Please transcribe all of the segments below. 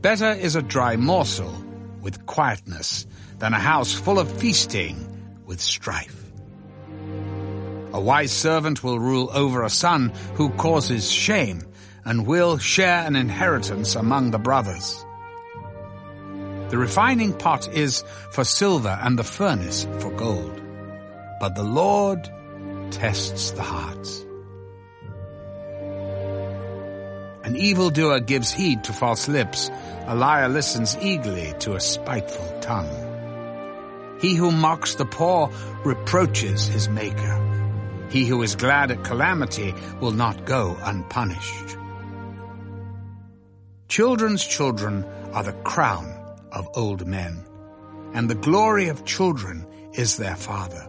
Better is a dry morsel with quietness than a house full of feasting with strife. A wise servant will rule over a son who causes shame and will share an inheritance among the brothers. The refining pot is for silver and the furnace for gold. But the Lord tests the hearts. An evildoer gives heed to false lips. A liar listens eagerly to a spiteful tongue. He who mocks the poor reproaches his maker. He who is glad at calamity will not go unpunished. Children's children are the crown of old men, and the glory of children is their father.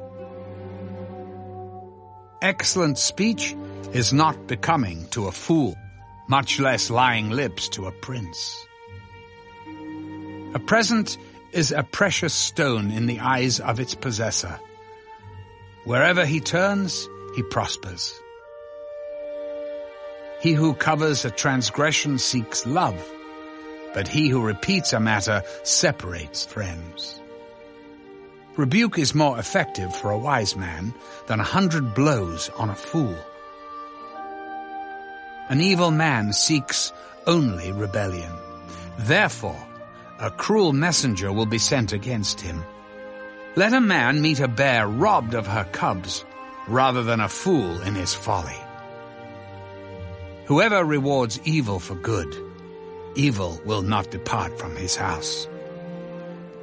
Excellent speech is not becoming to a fool, much less lying lips to a prince. A present is a precious stone in the eyes of its possessor. Wherever he turns, he prospers. He who covers a transgression seeks love, but he who repeats a matter separates friends. Rebuke is more effective for a wise man than a hundred blows on a fool. An evil man seeks only rebellion. Therefore, a cruel messenger will be sent against him. Let a man meet a bear robbed of her cubs, rather than a fool in his folly. Whoever rewards evil for good, evil will not depart from his house.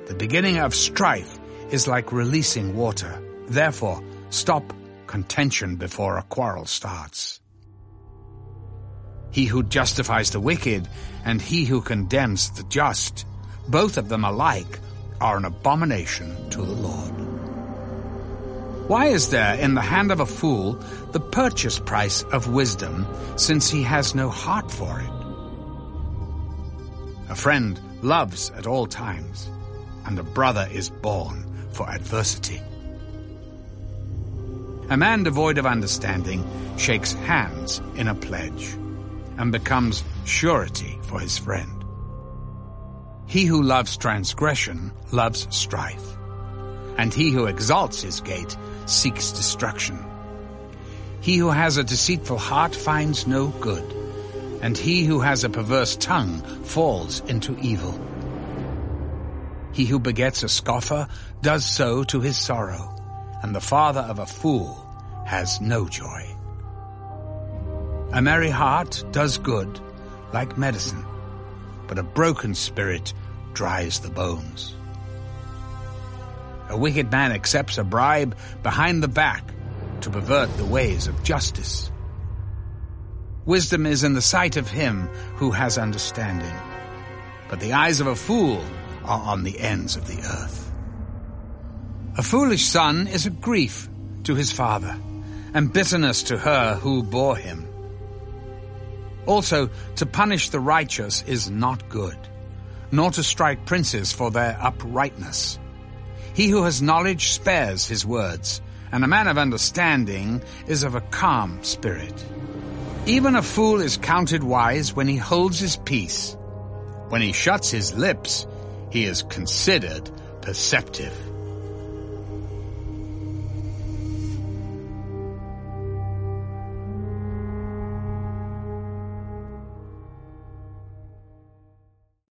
The beginning of strife is like releasing water. Therefore, stop contention before a quarrel starts. He who justifies the wicked and he who condemns the just, both of them alike, are an abomination to the Lord. Why is there in the hand of a fool the purchase price of wisdom, since he has no heart for it? A friend loves at all times, and a brother is born for adversity. A man devoid of understanding shakes hands in a pledge and becomes surety for his friend. He who loves transgression loves strife, and he who exalts his gate seeks destruction. He who has a deceitful heart finds no good, and he who has a perverse tongue falls into evil. He who begets a scoffer does so to his sorrow, and the father of a fool has no joy. A merry heart does good, like medicine, but a broken spirit dries the bones. A wicked man accepts a bribe behind the back to pervert the ways of justice. Wisdom is in the sight of him who has understanding, but the eyes of a fool are on the ends of the earth. A foolish son is a grief to his father, and bitterness to her who bore him. Also, to punish the righteous is not good, nor to strike princes for their uprightness. He who has knowledge spares his words, and a man of understanding is of a calm spirit. Even a fool is counted wise when he holds his peace. When he shuts his lips, he is considered perceptive.